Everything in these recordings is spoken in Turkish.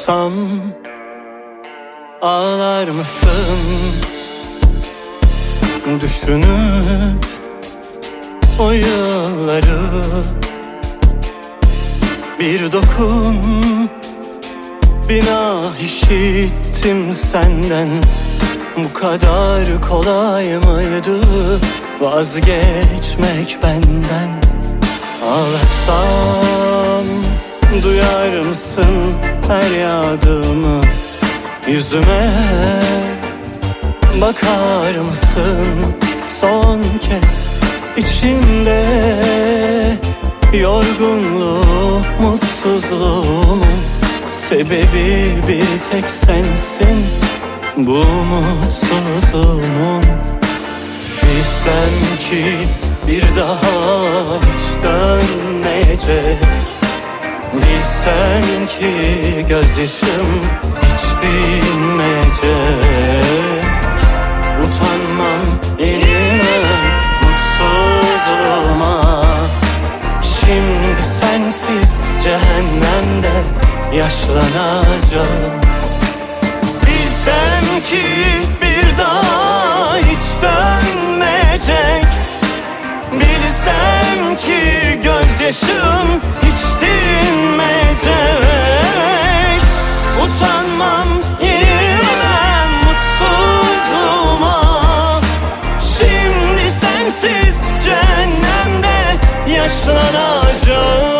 sorsam Ağlar mısın? Düşünüp o yılları Bir dokun Binah işittim senden. Bu kadar kolay mıydı Vazgeçmek benden? Ağlasam Duyar mısın feryadımı Yüzüme? Bakar mısın son kez içimde? Yorgunluğu, mutsuzluğumun Sebebi bir tek sensin. Bu mutsuzluğumun Bilsem ki bir daha hiç dönmeyecek Bilsem ki gözyaşım hiç dinmeyecek. Utanmam elime mutsuzluğuma Şimdi sensiz cehennemde yaşlanacağım. Bilsem ki bir daha hiç dönmeyecek. Bilsem ki gözyaşım hiç dinmeyecek yaşlanacağım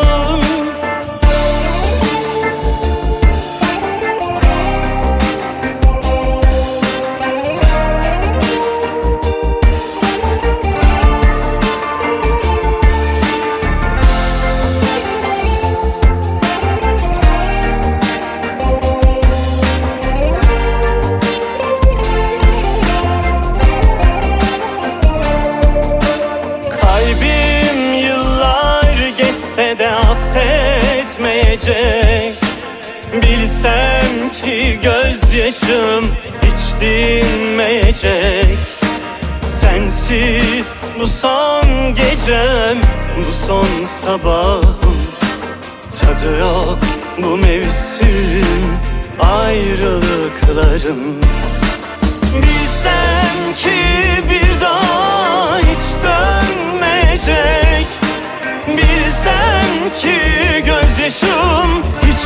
affetmeyecek Bilsem ki gözyaşım hiç dinmeyecek. Sensiz bu son gecem, bu son sabahım. Tadı yok bu mevsim ayrılıkların Bilsem ki bir daha gözyaşım hiç